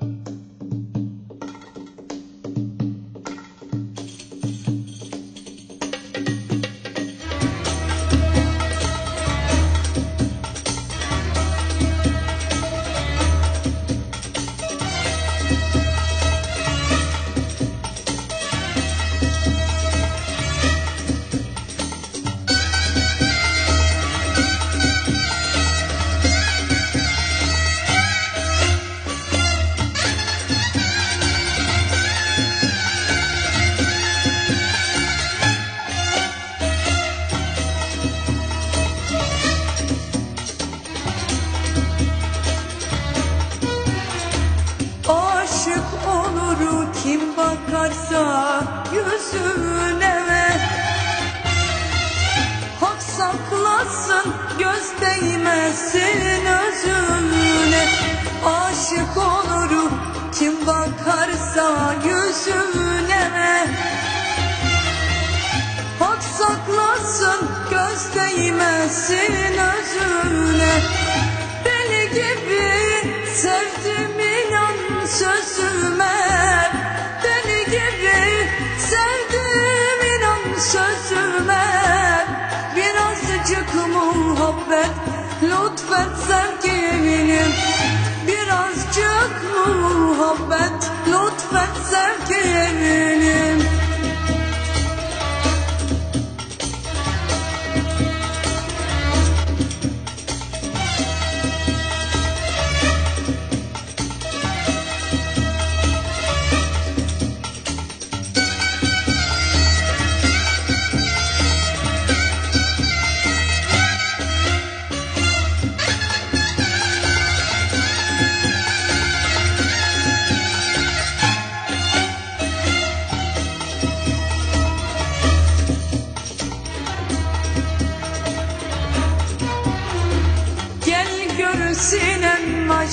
Aşık yüzüne. Hak saklasın göz değmesin özüne. Aşık olur kim bakarsa yüzüne. Hak saklasın göz değmesin özüne muhabbet lütfet sevgilim Birazcık muhabbet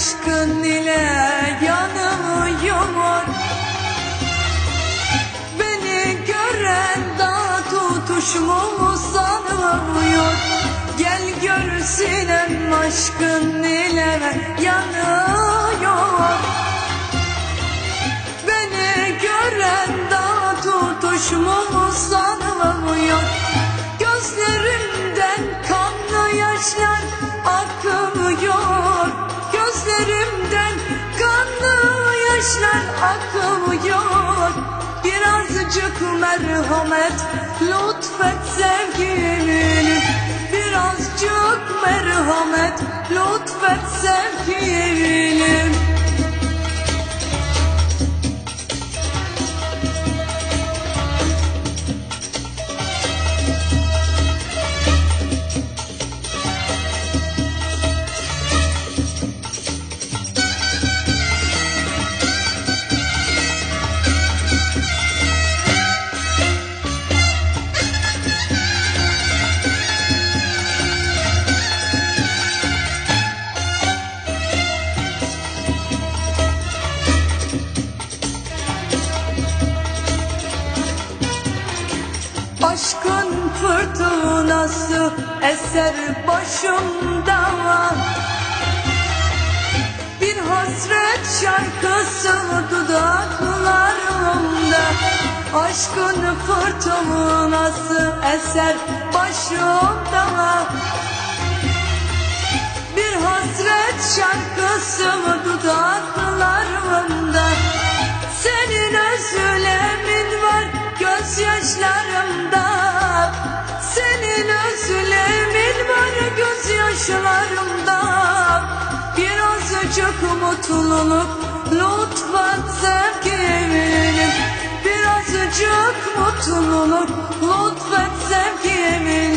aşkın ile yanıyor Beni gören daha tutuşmumu sanıyor Gel gör sinem aşkın ile yanıyor kanlı yaşlar akmıyor Birazcık merhamet lütfet sevgilim Birazcık merhamet lütfet sevgilim fırtınası eser başımda. Bir hasret şarkısı dudaklarımda. Aşkın fırtınası eser başımda. Bir hasret şarkısı dudaklarımda Birazcık mutluluk lütfen sevgilim Birazcık mutluluk lütfen sevgilim